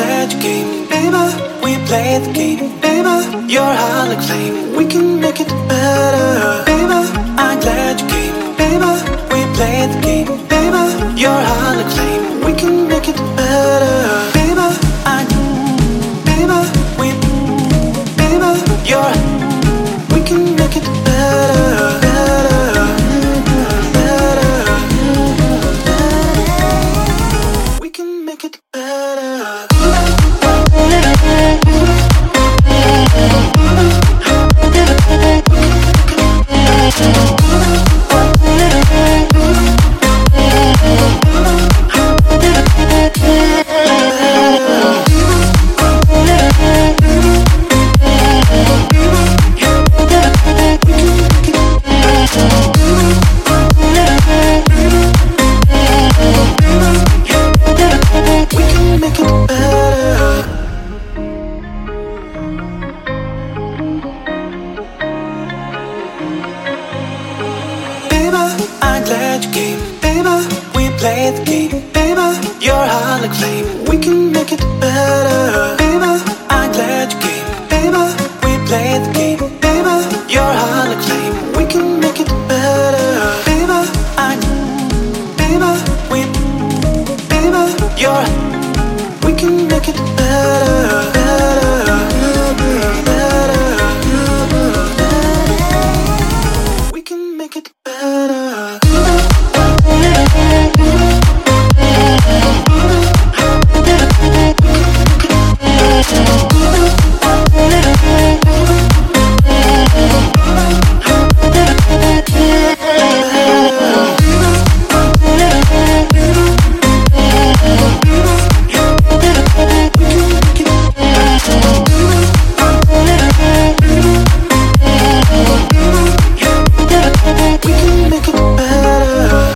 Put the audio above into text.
that you gave baby. We play the game, baby. You're hot like flame. We can make it better, baby. I'm glad you came, baby. We play the game. such a game, baby. We play the game, baby. Your heart like flame, we can make it better, baby. I'm glad you came, baby. We play the game, baby. Your heart like flame, we can make it better, baby. I'm. baby, we, baby, you're. we can make it better.